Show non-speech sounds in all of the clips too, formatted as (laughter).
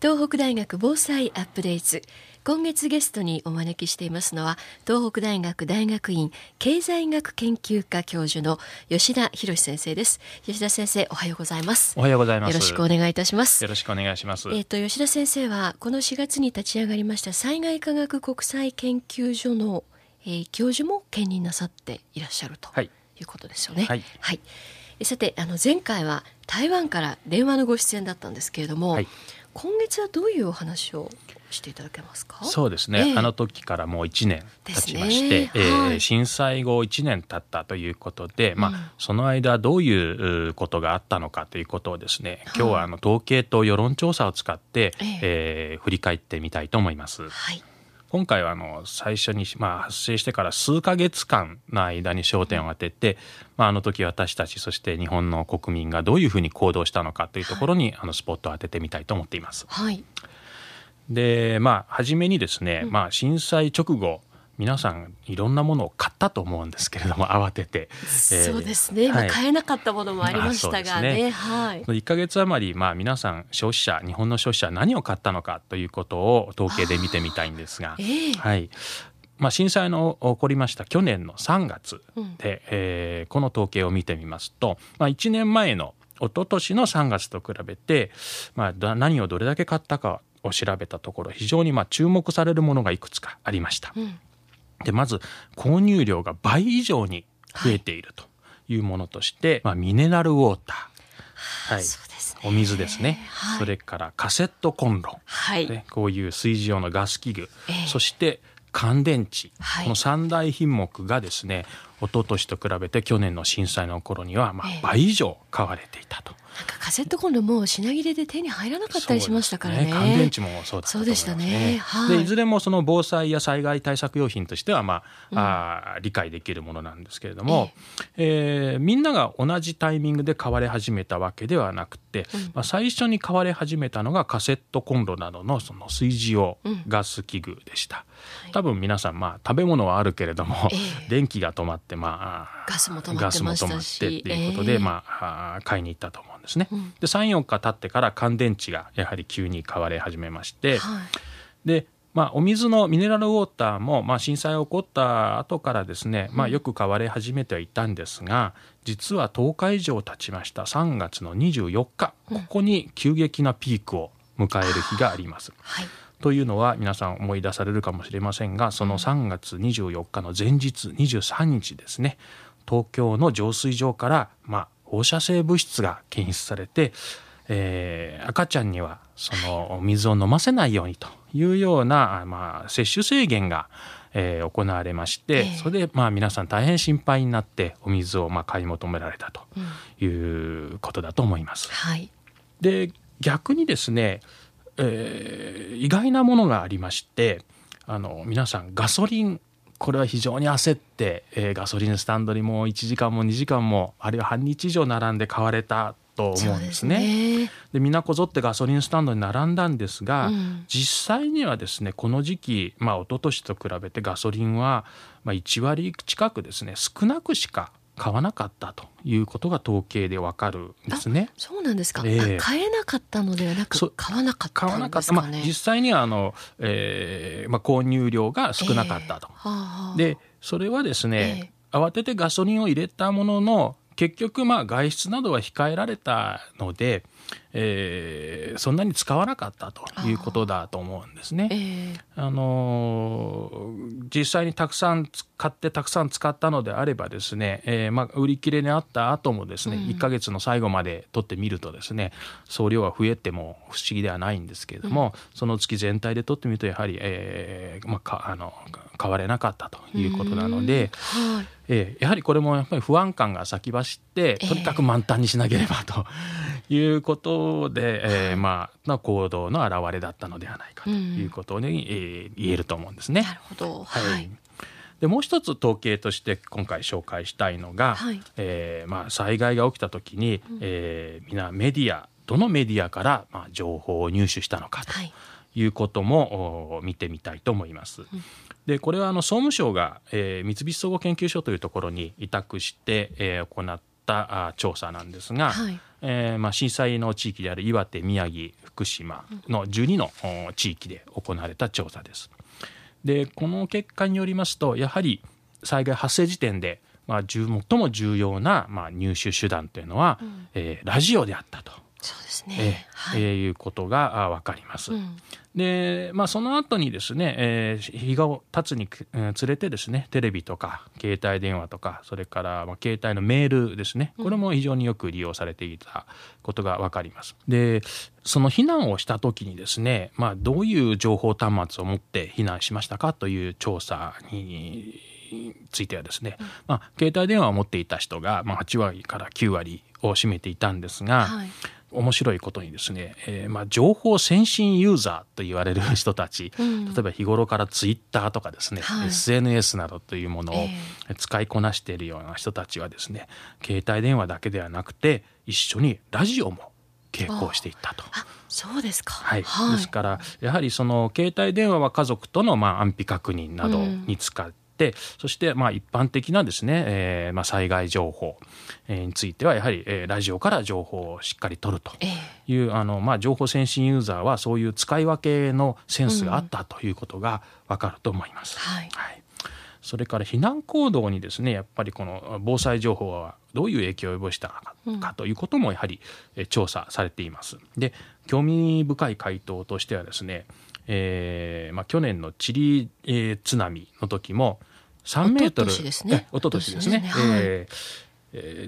東北大学防災アップデート。今月ゲストにお招きしていますのは東北大学大学院経済学研究科教授の吉田博先生です。吉田先生おはようございます。おはようございます。よろしくお願いいたします。よろしくお願いします。えっ、と吉田先生はこの4月に立ち上がりました災害科学国際研究所の、えー、教授も兼任なさっていらっしゃると、い、うことですよね。はい、はい、さてあの前回は台湾から電話のご出演だったんですけれども、はい今月はどういうお話をしていただけますか？そうですね、ええ。あの時からもう1年経ちまして、ねえーはい。震災後1年経ったということで、まあうんその間どういううことがあったのかということをですねはい。今日はあの統計と世論調査を使って、ええ。えー振り返ってみたいと思います。はい今回はあの最初に、まあ、発生してから数ヶ月間の間に焦点を当てて、まあ、あの時私たちそして日本の国民がどういうふうに行動したのかというところに、あのスポットを当ててみたいと思っています。はい。でまあ初めにですね、まあ、震災直後皆さんいろんなものを買ったと思うんですけれども (laughs) 慌てて、えーそうですね、まあはい買えなかったものもありましたがね。ね。はい。1ヶ月余り、まあ、皆さん消費者日本の消費者は何を買ったのかということを統計で見てみたいんですが、ええ。はい。まあ、震災の起こりました去年の3月うん。で、えーこの統計を見てみますと、まあ、1年前の一昨年の3月と比べて、まあ、だ何をどれだけ買ったかを調べたところ非常にまあ注目されるものがいくつかありました。うんでまず購入量が倍以上に増えているというものとして、まあ、ミネラルウォーター、はい、そうですね。お水ですね、はい。それからカセットコンロ、はい、ね、こういう炊事用のガス器具、ええ。そして乾電池、はい。この三大品目がですね一昨年と比べて去年の震災の頃にはまあええ。倍以上買われていたと。なんかカセットコンロも品切れで手に入らなかったりしましたからね。そうです乾電池もそうだったと思いますそうでしたね。はい。でいずれもその防災や災害対策用品としては、まああー理解できるものなんですけれども、えーみんなが同じタイミングで買われ始めたわけではなくて、まあ、最初に買われ始めたのがカセットコンロなどのその炊事用うん。ガス器具でした。い。多分皆さん、まあ、食べ物はあるけれども、ええ。(laughs) 電気が止まって、まあ、ガスも止まってまってし。っていうことで、ええ。まあ、買いに行ったと思うんですね。うん。で34日経ってから乾電池がやはり急に買われ始めまして、はい。で、まあ、お水のミネラルウォーターも、まあ、震災が起こった後からですね、まあ、よく買われ始めてはいたんですが実は10日以上経ちました。3月の24日。ここに急激なピークを迎える日があります。はいというのは皆さん思い出されるかもしれませんがその3月24日の前日23日ですね東京の浄水場から、まあ、放射性物質が検出されて、えー赤ちゃんにはその水を飲ませないようにというような、あまあ、摂取制限が、えー行われまして、ええ。それで、まあ、皆さん大変心配になってお水を、まあ、買い求められたとうんいうことだと思います。はい。で逆にですね、えー意外なものがありましてあの皆さんガソリンこれは非常に焦って、えーガソリンスタンドにもう1時間も2時間もあるいは半日以上並んで買われたと思うんですね。でみんなこぞってガソリンスタンドに並んだんですが、うん実際にはですねこの時期、まあ、一昨年と比べてガソリンは、まあ、1割近くですね少なくしか買わなかったということが統計でわかるんですね。そうなんですか、ええ。あ買えなかったのではなく買わなかったん買わなかった、まあ、実際にはあの、えーまあ、購入量が少なかったと。ええ。はあはあ。でそれはですね、え。慌ててガソリンを入れたものの結局まあ外出などは控えられたので、えーそんなに使わなかったということだと思うんですね。ええ。あのー実際にたくさん買ってたくさん使ったのであればですね、えーまあ、売り切れにあった後もですね、うん。1ヶ月の最後まで取ってみるとですね総量は増えても不思議ではないんですけれども、その月全体で取ってみるとやはり、えーまあ、かあの買われなかったということなので。えーやはりこれもやっぱり不安感が先走ってええとにかく満タンにしなければということで、えーまあ、の行動の表れだったのではないかということに、えー言えると思うんですね。なるほど。はい、でもう一つ統計として今回紹介したいのが、はい。えーまあ、災害が起きた時に、えーみんなメディアどのメディアから、まあ、情報を入手したのかとはい。いうこともお見てみたいと思います。でこれはあの総務省が、えー三菱総合研究所というところに委託して、えー行ったった調査なんですが、はい、えー、まあ、震災の地域である岩手宮城福島の12の地域で行われた調査です。でこの結果によりますとやはり災害発生時点で、まあ、最も重要な、まあ、入手手段というのは、うん、えー、ラジオであったと。そうですね、えー、はい、えー、いうことが分かります。うん、で、まあ、その後にですね、えー、日が経つにつれてですねテレビとか携帯電話とかそれからまあ携帯のメールですねこれも非常によく利用されていたことが分かります。でその避難をした時にですね、まあ、どういう情報端末を持って避難しましたかという調査についてはですね、まあ、携帯電話を持っていた人が、まあ、8割から9割を占めていたんですが、はい面白いことにですね、えー、まあ情報先進ユーザーと言われる (laughs) 人たち、うん、例えば日頃からツイッターとかですね、はい、SNS などというものを使いこなしているような人たちはですね、えー、携帯電話だけではなくて一緒にラジオも傾向していったと。そうですか、はい、はい、ですからやはりその携帯電話は家族とのまあ安否確認などに使っってそしてまあ一般的なですね、えー、まあ災害情報についてはやはり、えー、ラジオから情報をしっかり取るという、えー、あのまあ情報先進ユーザーはそういう使い分けのセンスがあったということがわかると思います。うん、はい、はいそれから避難行動にですねやっぱりこの防災情報はどういう影響を及ぼしたかということもやはり調査されています。で興味深い回答としてはですね、えーまあ、去年のチリ、えー、津波の時も3メートル、ですね、おととしですね。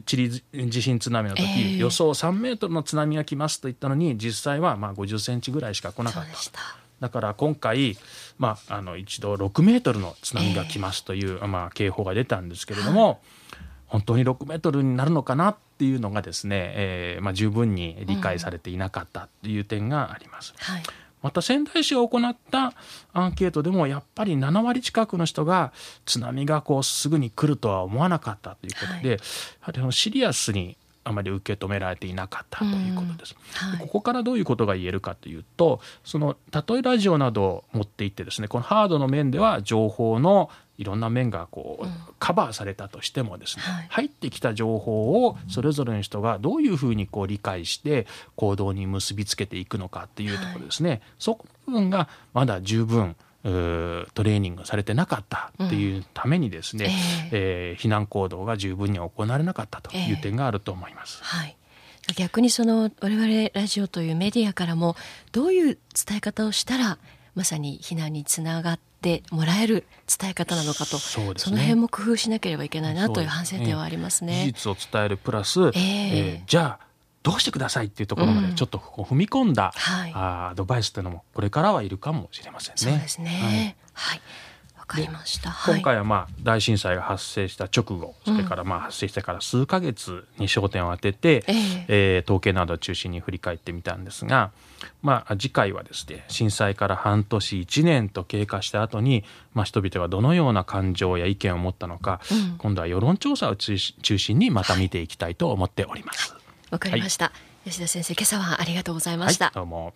チリ地震津波の時、えー、予想3メートルの津波が来ますと言ったのに実際はまあ50センチぐらいしか来なかった。だから今回、まあ、あの一度6メートルの津波が来ますという、えー、まあ、警報が出たんですけれども、はい、本当に6メートルになるのかなっていうのがですね、えーまあ、十分に理解されていなかったという点があります。うんはいまた仙台市が行ったアンケートでもやっぱり7割近くの人が津波がこうすぐに来るとは思わなかったということで、はい、やはりそのシリアスにあまり受け止められていなかったということです。はい、ここからどういうことが言えるかというとその例えラジオなどを持っていってですねこのハードの面では情報のいろんな面がこう、カバーされたとしてもですね、はい、入ってきた情報をそれぞれの人がどういうふうにこう理解して行動に結びつけていくのかっていうところですね、はい、そこの部分がまだ十分トレーニングされてなかったっていうためにですね、うん、え。ー、えー、避難行動が十分に行われなかったという点があると思います。えー、はい。逆にその我々ラジオというメディアからもどういう伝え方をしたらまさに避難につながってもらえる伝え方なのかとそ、ね,、の辺も工夫しなければいけないなという反省点はありますね。事実を伝えるプラス、えー、えー、じゃあどうしてくださいっていうところまでちょっと踏み込んだ、うんはい、あアドバイスというのもこれからはいるかもしれませんね。そうですね、はい、はいかりました、今回はまあ大震災が発生した直後、それからまあ発生してから数か月に焦点を当てて、えー、えー、統計などを中心に振り返ってみたんですが、まあ、次回はですね震災から半年1年と経過した後に、まあ、人々がどのような感情や意見を持ったのか、うん、今度は世論調査を中心にまた見ていきたいと思っております。わ、はい、かりました、はい、吉田先生今朝はありがとうございました、どうも